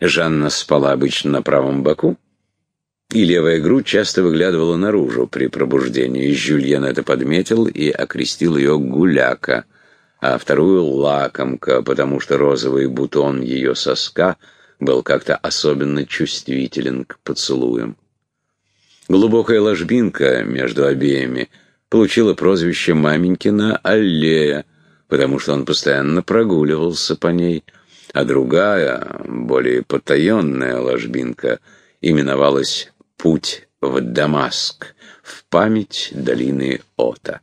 Жанна спала обычно на правом боку, и левая грудь часто выглядывала наружу при пробуждении. Жюльен это подметил и окрестил ее «гуляка», а вторую «лакомка», потому что розовый бутон ее соска был как-то особенно чувствителен к поцелуям. Глубокая ложбинка между обеими получила прозвище «маменькина аллея», потому что он постоянно прогуливался по ней, а другая, более потаенная ложбинка именовалась «Путь в Дамаск» в память долины Ота.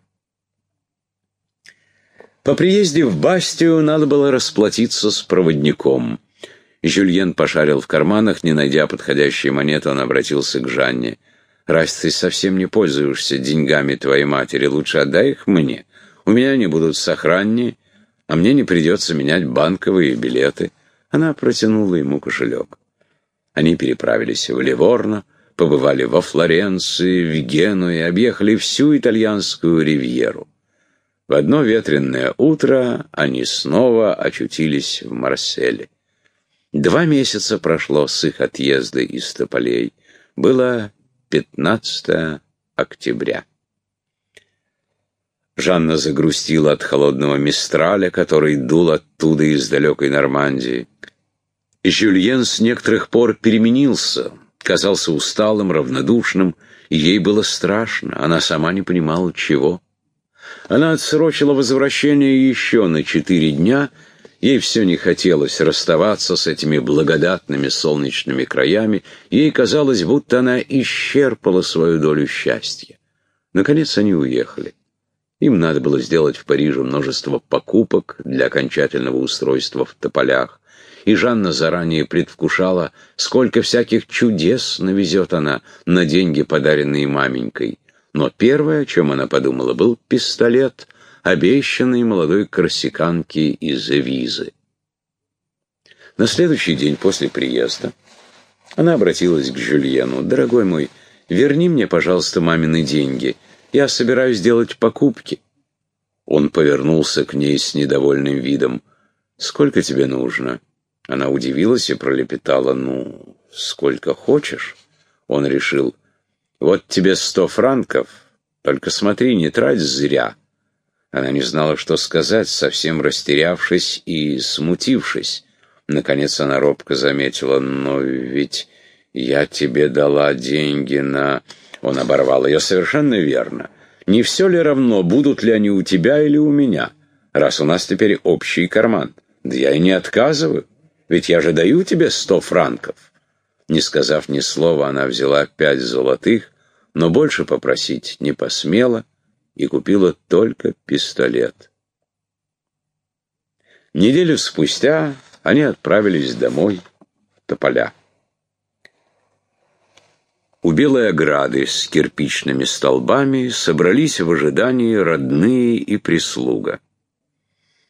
По приезде в Бастию надо было расплатиться с проводником. Жюльен пошарил в карманах, не найдя подходящей монеты, он обратился к Жанне. «Раз ты совсем не пользуешься деньгами твоей матери, лучше отдай их мне. У меня они будут сохраннее, а мне не придется менять банковые билеты». Она протянула ему кошелек. Они переправились в Ливорно, побывали во Флоренции, в Генуе, объехали всю итальянскую ривьеру. В одно ветренное утро они снова очутились в Марселе. Два месяца прошло с их отъезда из Тополей. Было 15 октября. Жанна загрустила от холодного мистраля, который дул оттуда из далекой Нормандии. Жюльен с некоторых пор переменился, казался усталым, равнодушным, и ей было страшно, она сама не понимала, чего. Она отсрочила возвращение еще на четыре дня, ей все не хотелось расставаться с этими благодатными солнечными краями, ей казалось, будто она исчерпала свою долю счастья. Наконец они уехали. Им надо было сделать в Париже множество покупок для окончательного устройства в тополях, и Жанна заранее предвкушала, сколько всяких чудес навезет она на деньги, подаренные маменькой. Но первое, о чем она подумала, был пистолет, обещанный молодой корсиканке из Эвизы. На следующий день после приезда она обратилась к Жюльену. «Дорогой мой, верни мне, пожалуйста, мамины деньги. Я собираюсь делать покупки». Он повернулся к ней с недовольным видом. «Сколько тебе нужно?» Она удивилась и пролепетала. «Ну, сколько хочешь?» Он решил. «Вот тебе сто франков. Только смотри, не трать зря». Она не знала, что сказать, совсем растерявшись и смутившись. Наконец она робко заметила, «Но ведь я тебе дала деньги на...» Он оборвал ее совершенно верно. «Не все ли равно, будут ли они у тебя или у меня, раз у нас теперь общий карман? Да я и не отказываю, ведь я же даю тебе сто франков». Не сказав ни слова, она взяла пять золотых, но больше попросить не посмела и купила только пистолет. Неделю спустя они отправились домой в Тополя. У белой ограды с кирпичными столбами собрались в ожидании родные и прислуга.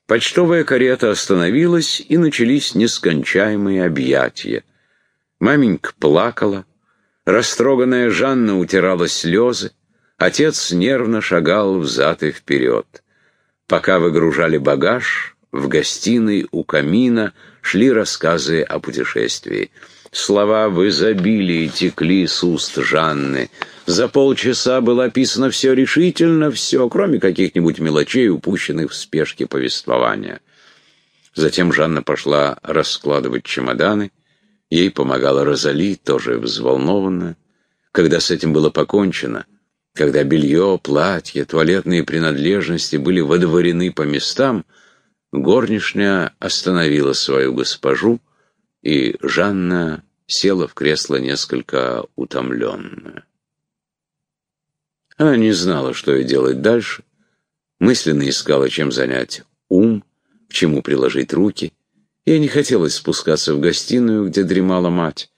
Почтовая карета остановилась, и начались нескончаемые объятия. Маменька плакала, Растроганная Жанна утирала слезы, отец нервно шагал взад и вперед. Пока выгружали багаж, в гостиной у камина шли рассказы о путешествии. Слова в изобилии текли с уст Жанны. За полчаса было описано все решительно, все, кроме каких-нибудь мелочей, упущенных в спешке повествования. Затем Жанна пошла раскладывать чемоданы, Ей помогала Розали, тоже взволнованная. Когда с этим было покончено, когда белье, платье, туалетные принадлежности были водоворены по местам, горничная остановила свою госпожу, и Жанна села в кресло несколько утомленная. Она не знала, что ей делать дальше, мысленно искала, чем занять ум, к чему приложить руки — Ей не хотелось спускаться в гостиную, где дремала мать.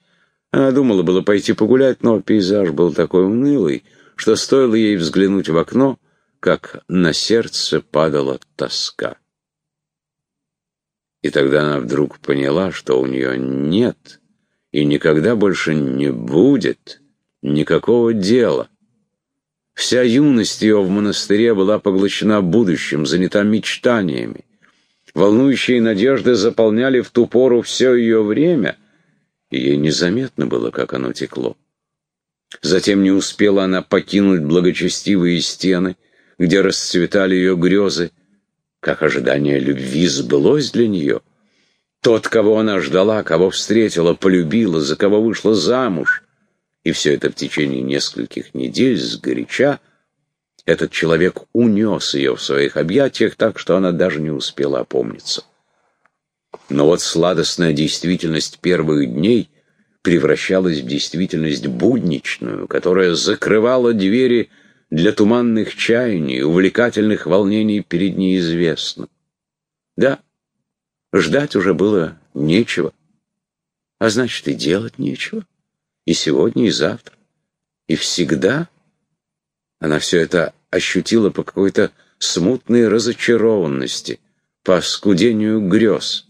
Она думала было пойти погулять, но пейзаж был такой унылый, что стоило ей взглянуть в окно, как на сердце падала тоска. И тогда она вдруг поняла, что у нее нет и никогда больше не будет никакого дела. Вся юность ее в монастыре была поглощена будущим, занята мечтаниями. Волнующие надежды заполняли в ту пору все ее время, и ей незаметно было, как оно текло. Затем не успела она покинуть благочестивые стены, где расцветали ее грезы, как ожидание любви сбылось для нее. Тот, кого она ждала, кого встретила, полюбила, за кого вышла замуж, и все это в течение нескольких недель сгоряча, этот человек унес ее в своих объятиях так, что она даже не успела опомниться. Но вот сладостная действительность первых дней превращалась в действительность будничную, которая закрывала двери для туманных чаяний, увлекательных волнений перед неизвестным. Да, ждать уже было нечего, а значит и делать нечего. И сегодня, и завтра, и всегда она все это ощутила по какой-то смутной разочарованности, по скудению грез.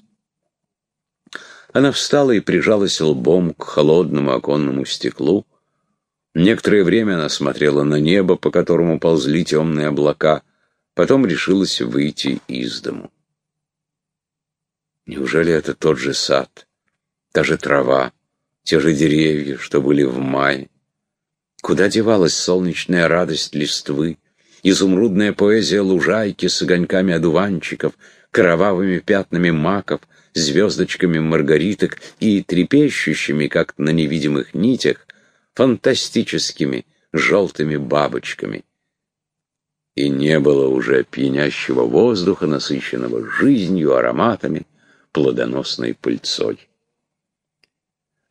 Она встала и прижалась лбом к холодному оконному стеклу. Некоторое время она смотрела на небо, по которому ползли темные облака, потом решилась выйти из дому. Неужели это тот же сад, та же трава, те же деревья, что были в мае? Куда девалась солнечная радость листвы, изумрудная поэзия лужайки с огоньками одуванчиков, кровавыми пятнами маков, звездочками маргариток и трепещущими, как на невидимых нитях, фантастическими желтыми бабочками. И не было уже пьянящего воздуха, насыщенного жизнью, ароматами, плодоносной пыльцой.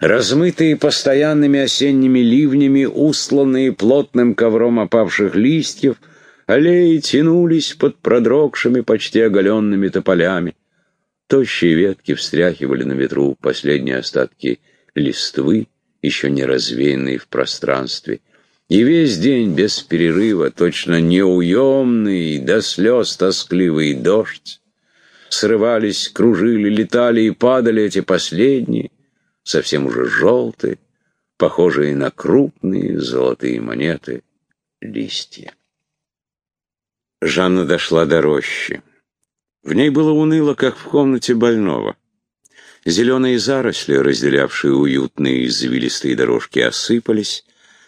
Размытые постоянными осенними ливнями, устланные плотным ковром опавших листьев, аллеи тянулись под продрогшими, почти оголенными тополями. Тощие ветки встряхивали на ветру последние остатки листвы, еще не развеянные в пространстве. И весь день без перерыва, точно неуемный, до слез тоскливый дождь, срывались, кружили, летали и падали эти последние, совсем уже желтые, похожие на крупные золотые монеты, листья. Жанна дошла до рощи. В ней было уныло, как в комнате больного. Зеленые заросли, разделявшие уютные извилистые дорожки, осыпались,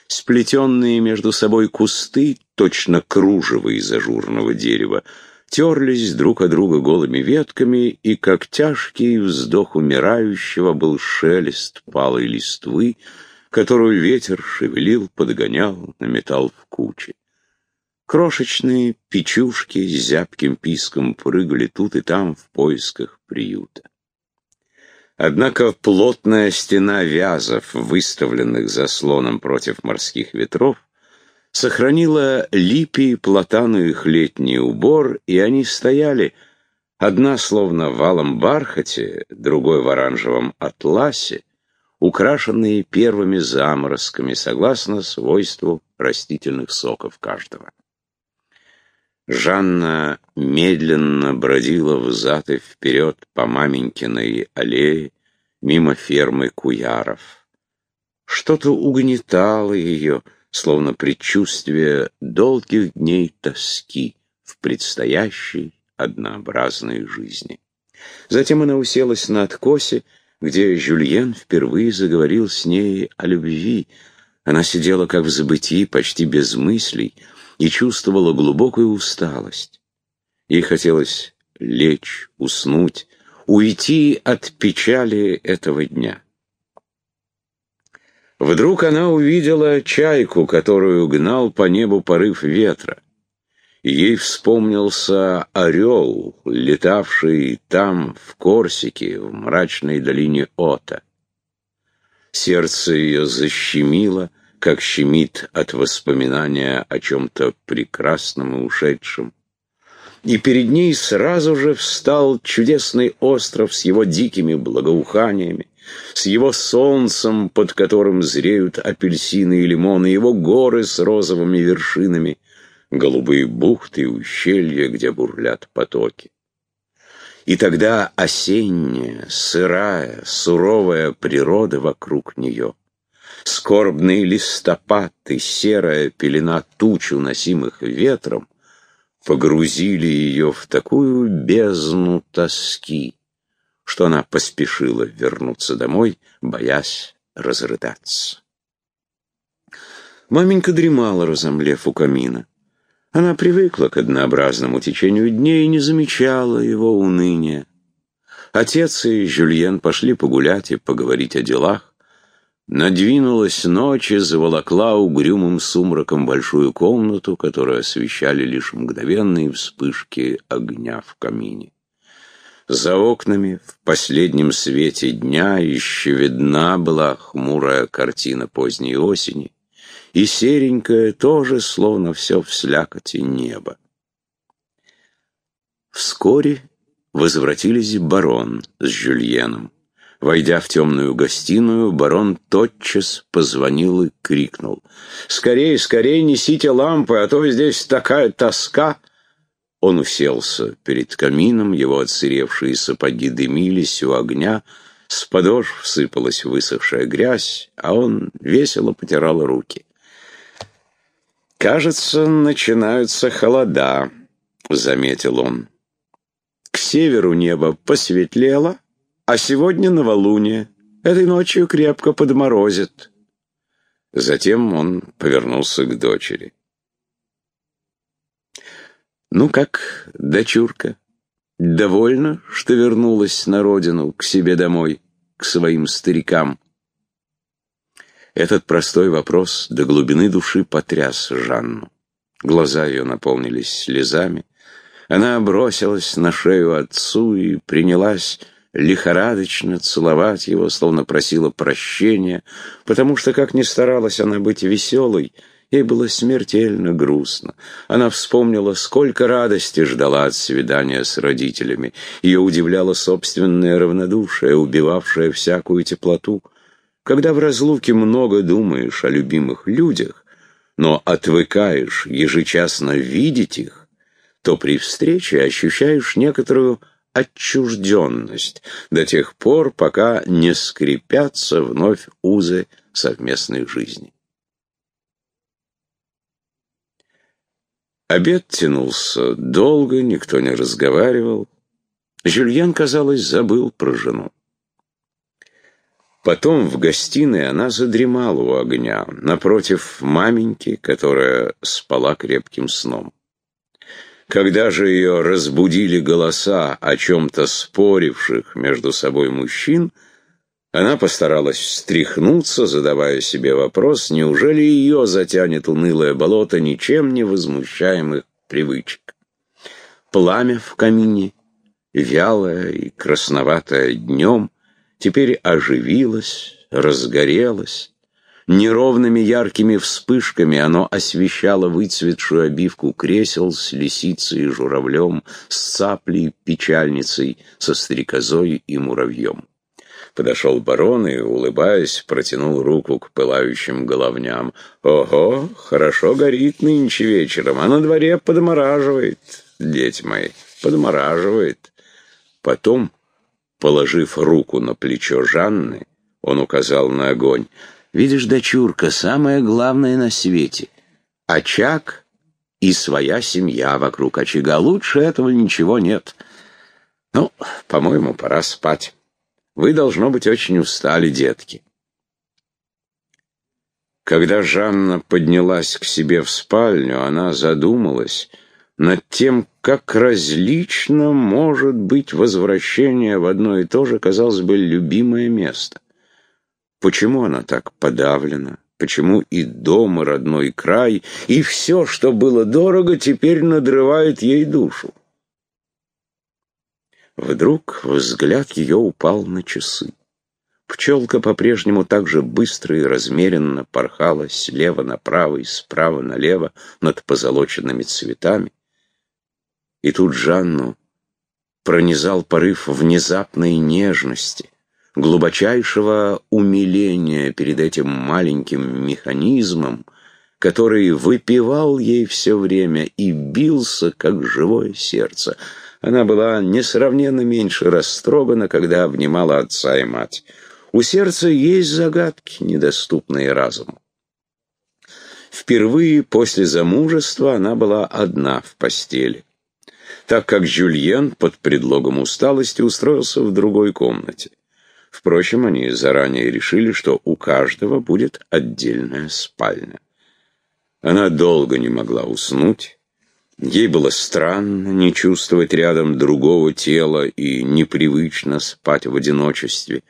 сплетенные между собой кусты, точно кружево из ажурного дерева, терлись друг о друга голыми ветками, и как тяжкий вздох умирающего был шелест палой листвы, которую ветер шевелил, подгонял, наметал в кучи. Крошечные печушки с зябким писком прыгали тут и там в поисках приюта. Однако плотная стена вязов, выставленных заслоном против морских ветров, сохранила липи платану их летний убор, и они стояли, одна словно в алом бархате, другой в оранжевом атласе, украшенные первыми заморозками, согласно свойству растительных соков каждого. Жанна медленно бродила взад и вперед по маменькиной аллее, мимо фермы Куяров. Что-то угнетало ее, словно предчувствие долгих дней тоски в предстоящей однообразной жизни. Затем она уселась на откосе, где Жюльен впервые заговорил с ней о любви. Она сидела как в забытии, почти без мыслей, и чувствовала глубокую усталость. Ей хотелось лечь, уснуть, уйти от печали этого дня. Вдруг она увидела чайку, которую гнал по небу порыв ветра. ей вспомнился орел, летавший там, в Корсике, в мрачной долине Ота. Сердце ее защемило, как щемит от воспоминания о чем-то прекрасном и ушедшем. И перед ней сразу же встал чудесный остров с его дикими благоуханиями, с его солнцем, под которым зреют апельсины и лимоны, его горы с розовыми вершинами, голубые бухты и ущелья, где бурлят потоки. И тогда осенняя, сырая, суровая природа вокруг нее — скорбный листопад и серая пелена туч, уносимых ветром, погрузили ее в такую бездну тоски, что она поспешила вернуться домой, боясь разрыдаться. Маменька дремала, разомлев у камина. Она привыкла к однообразному течению дней и не замечала его уныния. Отец и Жюльен пошли погулять и поговорить о делах. Надвинулась ночь и заволокла угрюмым сумраком большую комнату, которую освещали лишь мгновенные вспышки огня в камине. За окнами в последнем свете дня еще видна была хмурая картина поздней осени, и серенькое тоже, словно все в слякоти небо. Вскоре возвратились барон с Жюльеном. Войдя в темную гостиную, барон тотчас позвонил и крикнул. «Скорей, скорей несите лампы, а то здесь такая тоска!» Он уселся перед камином, его отсыревшие сапоги дымились у огня, с подошв сыпалась высохшая грязь, а он весело потирал руки. «Кажется, начинаются холода», — заметил он. «К северу небо посветлело, а сегодня новолуние. Этой ночью крепко подморозит». Затем он повернулся к дочери. «Ну как, дочурка, довольна, что вернулась на родину, к себе домой, к своим старикам?» Этот простой вопрос до глубины души потряс Жанну. Глаза ее наполнились слезами. Она бросилась на шею отцу и принялась лихорадочно целовать его, словно просила прощения, потому что, как ни старалась она быть веселой, ей было смертельно грустно. Она вспомнила, сколько радости ждала от свидания с родителями. Ее удивляло собственное равнодушие, убивавшее всякую теплоту. Когда в разлуке много думаешь о любимых людях, но отвыкаешь ежечасно видеть их, то при встрече ощущаешь некоторую отчужденность до тех пор, пока не скрипятся вновь узы совместной жизни. Обед тянулся долго, никто не разговаривал. Жюльен, казалось, забыл про жену. Потом в гостиной она задремала у огня, напротив маменьки, которая спала крепким сном. Когда же ее разбудили голоса о чем-то споривших между собой мужчин, она постаралась встряхнуться, задавая себе вопрос, неужели ее затянет унылое болото ничем не возмущаемых привычек. Пламя в камине, вялое и красноватое днем, теперь оживилось, разгорелось. Неровными яркими вспышками оно освещало выцветшую обивку кресел с лисицей и журавлем, с цаплей, печальницей, со стрекозой и муравьем. Подошел барон и, улыбаясь, протянул руку к пылающим головням. «Ого, хорошо горит нынче вечером, а на дворе подмораживает, дети мои, подмораживает». Потом Положив руку на плечо Жанны, он указал на огонь. «Видишь, дочурка, самое главное на свете — очаг и своя семья вокруг очага. Лучше этого ничего нет. Ну, по-моему, пора спать. Вы, должно быть, очень устали, детки». Когда Жанна поднялась к себе в спальню, она задумалась — над тем, как различно может быть возвращение в одно и то же, казалось бы, любимое место. Почему она так подавлена? Почему и дом, и родной край, и все, что было дорого, теперь надрывает ей душу? Вдруг взгляд ее упал на часы. Пчелка по-прежнему так же быстро и размеренно порхала слева направо и справа налево над позолоченными цветами. И тут Жанну пронизал порыв внезапной нежности, глубочайшего умиления перед этим маленьким механизмом, который выпивал ей все время и бился, как живое сердце. Она была несравненно меньше растрогана, когда обнимала отца и мать. У сердца есть загадки, недоступные разуму. Впервые после замужества она была одна в постели. так как Жюльен под предлогом усталости устроился в другой комнате. Впрочем, они заранее решили, что у каждого будет отдельная спальня. Она долго не могла уснуть. Ей было странно не чувствовать рядом другого тела и непривычно спать в одиночестве.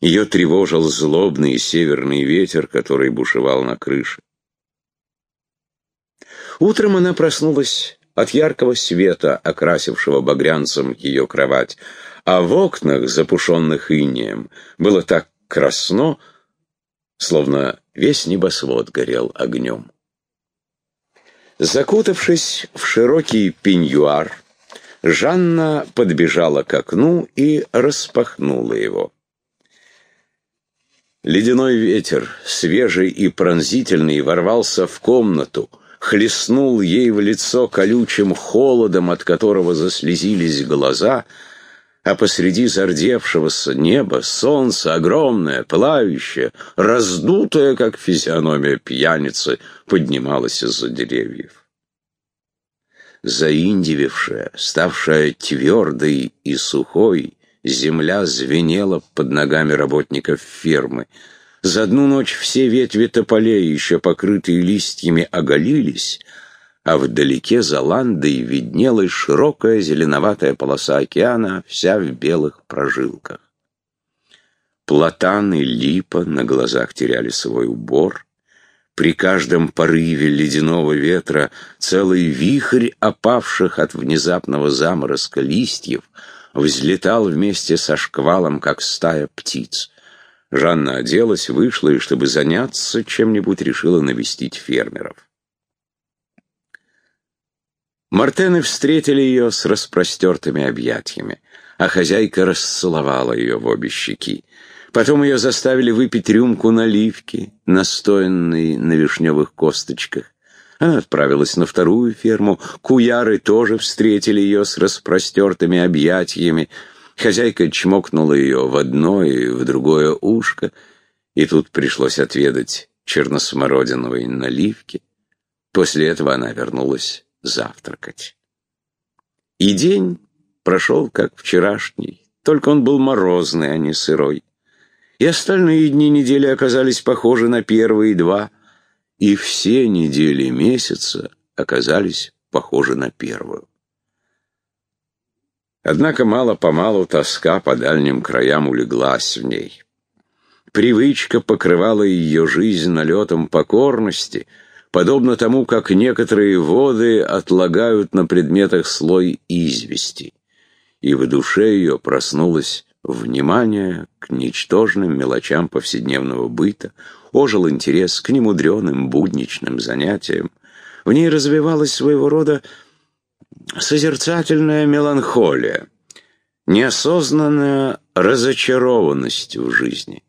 Ее тревожил злобный северный ветер, который бушевал на крыше. Утром она проснулась от яркого света, окрасившего багрянцем ее кровать, а в окнах, запушенных инеем, было так красно, словно весь небосвод горел огнем. Закутавшись в широкий пеньюар, Жанна подбежала к окну и распахнула его. Ледяной ветер, свежий и пронзительный, ворвался в комнату, хлестнул ей в лицо колючим холодом, от которого заслезились глаза, а посреди зардевшегося неба солнце огромное, пылающее, раздутое, как физиономия пьяницы, поднималось из-за деревьев. Заиндивившая, ставшая твердой и сухой, земля звенела под ногами работников фермы. За одну ночь все ветви тополей, еще покрытые листьями, оголились, а вдалеке за ландой виднелась широкая зеленоватая полоса океана, вся в белых прожилках. Платан и липа на глазах теряли свой убор. При каждом порыве ледяного ветра целый вихрь опавших от внезапного заморозка листьев взлетал вместе со шквалом, как стая птиц. Жанна оделась, вышла и, чтобы заняться чем-нибудь, решила навестить фермеров. Мартены встретили ее с распростертыми объятиями, а хозяйка расцеловала ее в обе щеки. Потом ее заставили выпить рюмку наливки, настоянной на вишневых косточках. Она отправилась на вторую ферму. Куяры тоже встретили ее с распростертыми объятиями. Хозяйка чмокнула ее в одно и в другое ушко, и тут пришлось отведать черносмородиновой наливки. После этого она вернулась завтракать. И день прошел как вчерашний, только он был морозный, а не сырой. И остальные дни недели оказались похожи на первые два, и все недели месяца оказались похожи на первую. Однако мало-помалу тоска по дальним краям улеглась в ней. Привычка покрывала ее жизнь налетом покорности — подобно тому, как некоторые воды отлагают на предметах слой извести. И в душе ее проснулось внимание к ничтожным мелочам повседневного быта, ожил интерес к немудреным будничным занятиям. В ней развивалась своего рода созерцательная меланхолия, неосознанная разочарованность в жизни.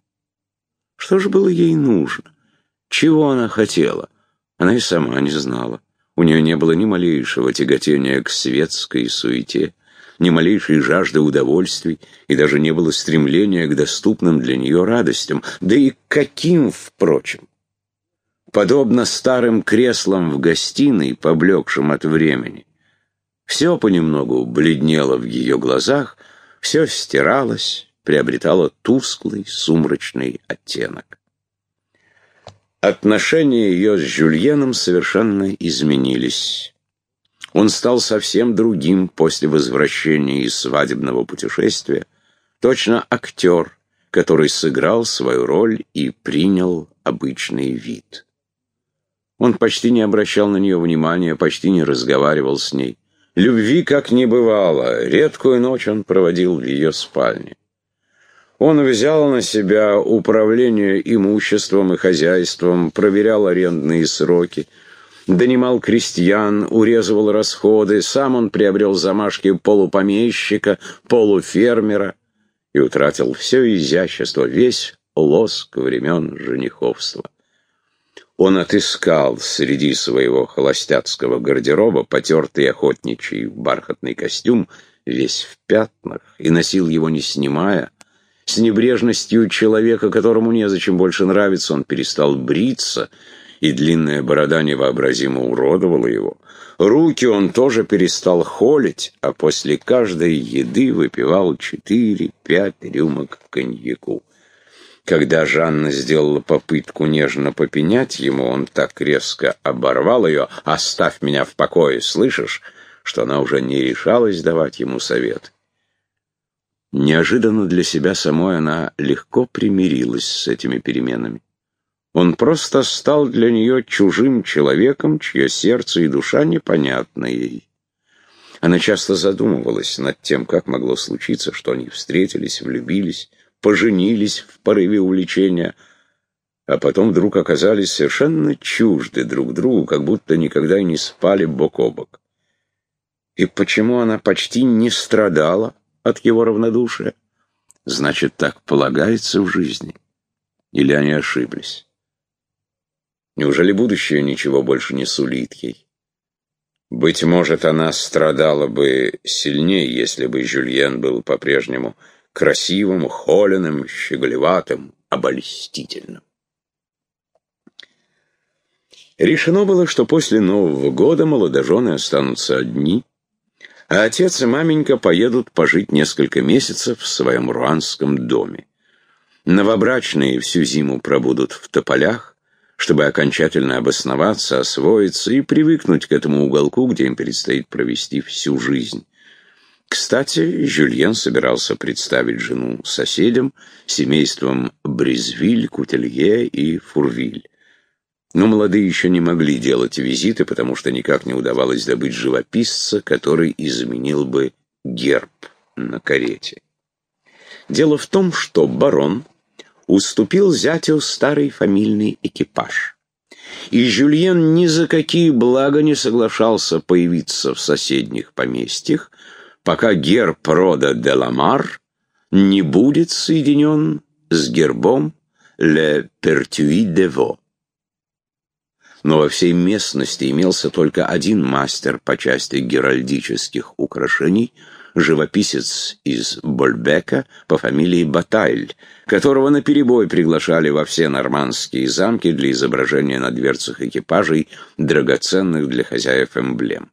Что же было ей нужно? Чего она хотела? Она и сама не знала. У нее не было ни малейшего тяготения к светской суете, ни малейшей жажды удовольствий, и даже не было стремления к доступным для нее радостям, да и каким, впрочем. Подобно старым креслам в гостиной, поблекшим от времени, все понемногу бледнело в ее глазах, все стиралось, приобретало тусклый, сумрачный оттенок. Отношения ее с Жюльеном совершенно изменились. Он стал совсем другим после возвращения из свадебного путешествия, точно актер, который сыграл свою роль и принял обычный вид. Он почти не обращал на нее внимания, почти не разговаривал с ней. Любви как не бывало, редкую ночь он проводил в ее спальне. Он взял на себя управление имуществом и хозяйством, проверял арендные сроки, донимал крестьян, урезывал расходы, сам он приобрел замашки полупомещика, полуфермера и утратил все изящество, весь лоск времен жениховства. Он отыскал среди своего холостяцкого гардероба потертый охотничий бархатный костюм, весь в пятнах, и носил его не снимая, с небрежностью человека, которому незачем больше нравиться, он перестал бриться и длинная борода невообразимо уродовала его. Руки он тоже перестал холить, а после каждой еды выпивал четыре-пять рюмок коньяку. Когда Жанна сделала попытку нежно попенять ему, он так резко оборвал ее «Оставь меня в покое, слышишь?» что она уже не решалась давать ему совет. Неожиданно для себя самой она легко примирилась с этими переменами. Он просто стал для нее чужим человеком, чье сердце и душа непонятны ей. Она часто задумывалась над тем, как могло случиться, что они встретились, влюбились, поженились в порыве увлечения, а потом вдруг оказались совершенно чужды друг другу, как будто никогда и не спали бок о бок. И почему она почти не страдала от его равнодушия? Значит, так полагается в жизни. Или они ошиблись? Неужели будущее ничего больше не сулит ей? Быть может, она страдала бы сильнее, если бы Жюльен был по-прежнему красивым, холеным, щеголеватым, обольстительным. Решено было, что после Нового года молодожены останутся одни, а отец и маменька поедут пожить несколько месяцев в своем руанском доме. Новобрачные всю зиму пробудут в тополях, чтобы окончательно обосноваться, освоиться и привыкнуть к этому уголку, где им предстоит провести всю жизнь. Кстати, Жюльен собирался представить жену соседям, семействам Брезвиль, Кутелье и Фурвиль. Но молодые еще не могли делать визиты, потому что никак не удавалось добыть живописца, который изменил бы герб на карете. Дело в том, что барон уступил зятю старый фамильный экипаж. И Жюльен ни за какие блага не соглашался появиться в соседних поместьях, пока герб рода Деламар не будет соединен с гербом Ле Пертюи де Во но во всей местности имелся только один мастер по части геральдических украшений, живописец из Больбека по фамилии Батайль, которого наперебой приглашали во все нормандские замки для изображения на дверцах экипажей драгоценных для хозяев эмблем.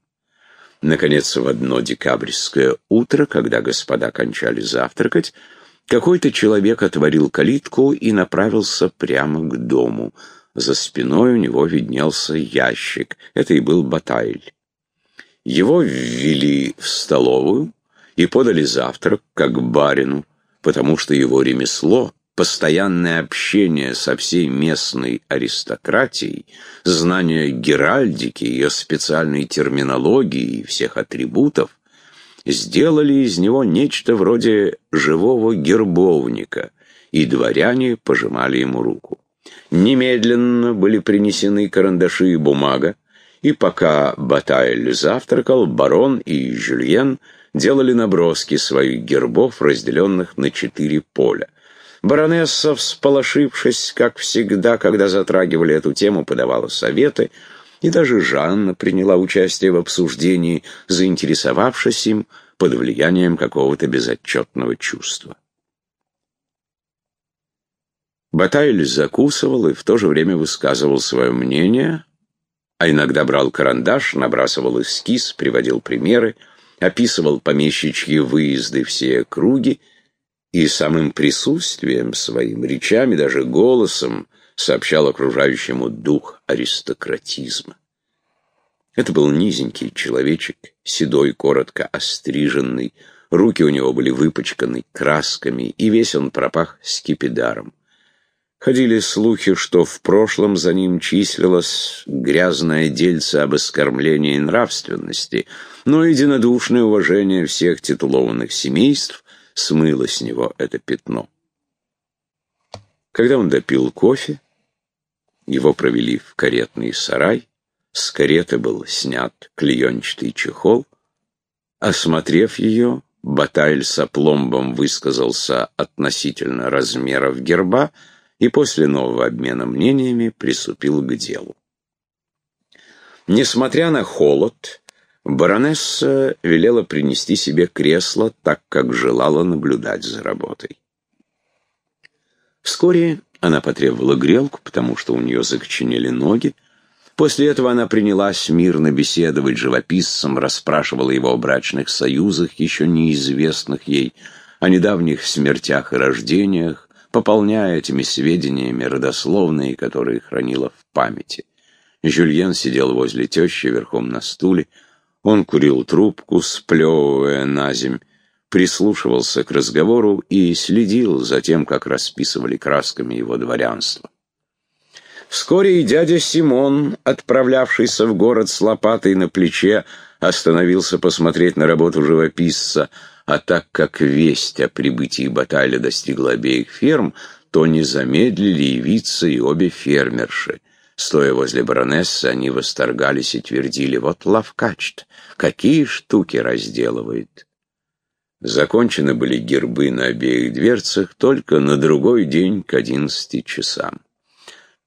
Наконец, в одно декабрьское утро, когда господа кончали завтракать, какой-то человек отворил калитку и направился прямо к дому — за спиной у него виднелся ящик. Это и был Батайль. Его ввели в столовую и подали завтрак, как барину, потому что его ремесло, постоянное общение со всей местной аристократией, знание геральдики, ее специальной терминологии и всех атрибутов, сделали из него нечто вроде живого гербовника, и дворяне пожимали ему руку. Немедленно были принесены карандаши и бумага, и пока Батайль завтракал, барон и Жюльен делали наброски своих гербов, разделенных на четыре поля. Баронесса, всполошившись, как всегда, когда затрагивали эту тему, подавала советы, и даже Жанна приняла участие в обсуждении, заинтересовавшись им под влиянием какого-то безотчетного чувства. Батайль закусывал и в то же время высказывал свое мнение, а иногда брал карандаш, набрасывал эскиз, приводил примеры, описывал помещичьи выезды все круги и самым присутствием своим, речами, даже голосом сообщал окружающему дух аристократизма. Это был низенький человечек, седой, коротко остриженный, руки у него были выпачканы красками, и весь он пропах скипидаром. Ходили слухи, что в прошлом за ним числилось грязное дельце об оскорблении нравственности, но единодушное уважение всех титулованных семейств смыло с него это пятно. Когда он допил кофе, его провели в каретный сарай, с кареты был снят клеенчатый чехол. Осмотрев ее, Батайль с опломбом высказался относительно размеров герба, и после нового обмена мнениями приступил к делу. Несмотря на холод, баронесса велела принести себе кресло, так как желала наблюдать за работой. Вскоре она потребовала грелку, потому что у нее закоченели ноги, После этого она принялась мирно беседовать живописцем, расспрашивала его о брачных союзах, еще неизвестных ей, о недавних смертях и рождениях, пополняя этими сведениями родословные, которые хранила в памяти. Жюльен сидел возле тещи верхом на стуле, он курил трубку, сплевывая на земь, прислушивался к разговору и следил за тем, как расписывали красками его дворянство. Вскоре и дядя Симон, отправлявшийся в город с лопатой на плече, остановился посмотреть на работу живописца, а так как весть о прибытии Баталя достигла обеих ферм, то не замедлили явиться и обе фермерши. Стоя возле баронессы, они восторгались и твердили, вот лавкачт, какие штуки разделывает. Закончены были гербы на обеих дверцах только на другой день к одиннадцати часам.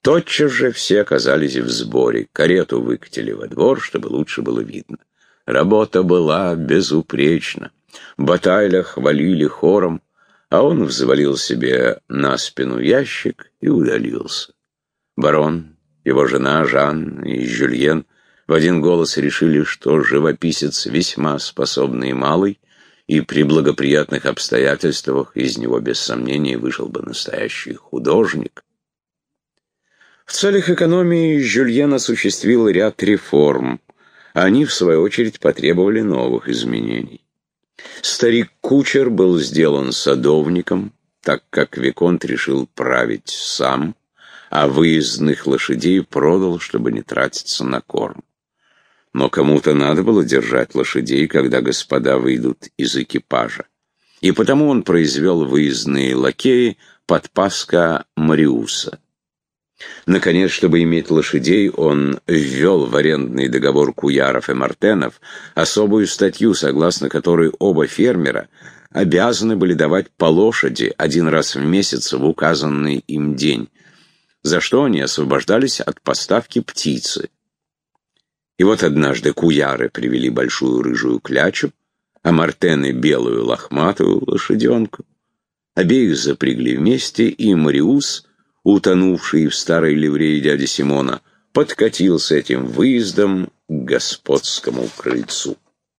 Тотчас же все оказались в сборе, карету выкатили во двор, чтобы лучше было видно. Работа была безупречна. Батайля хвалили хором, а он взвалил себе на спину ящик и удалился. Барон, его жена Жан и Жюльен в один голос решили, что живописец весьма способный малый, и при благоприятных обстоятельствах из него без сомнения вышел бы настоящий художник. В целях экономии Жюльен осуществил ряд реформ. Они, в свою очередь, потребовали новых изменений. Старик-кучер был сделан садовником, так как Виконт решил править сам, а выездных лошадей продал, чтобы не тратиться на корм. Но кому-то надо было держать лошадей, когда господа выйдут из экипажа. И потому он произвел выездные лакеи под Паска Мариуса. Наконец, чтобы иметь лошадей, он ввел в арендный договор Куяров и Мартенов особую статью, согласно которой оба фермера обязаны были давать по лошади один раз в месяц в указанный им день, за что они освобождались от поставки птицы. И вот однажды куяры привели большую рыжую клячу, а мартены — белую лохматую лошаденку. Обеих запрягли вместе, и Мариус, утонувший в старой ливреи дяди Симона, подкатил с этим выездом к господскому крыльцу.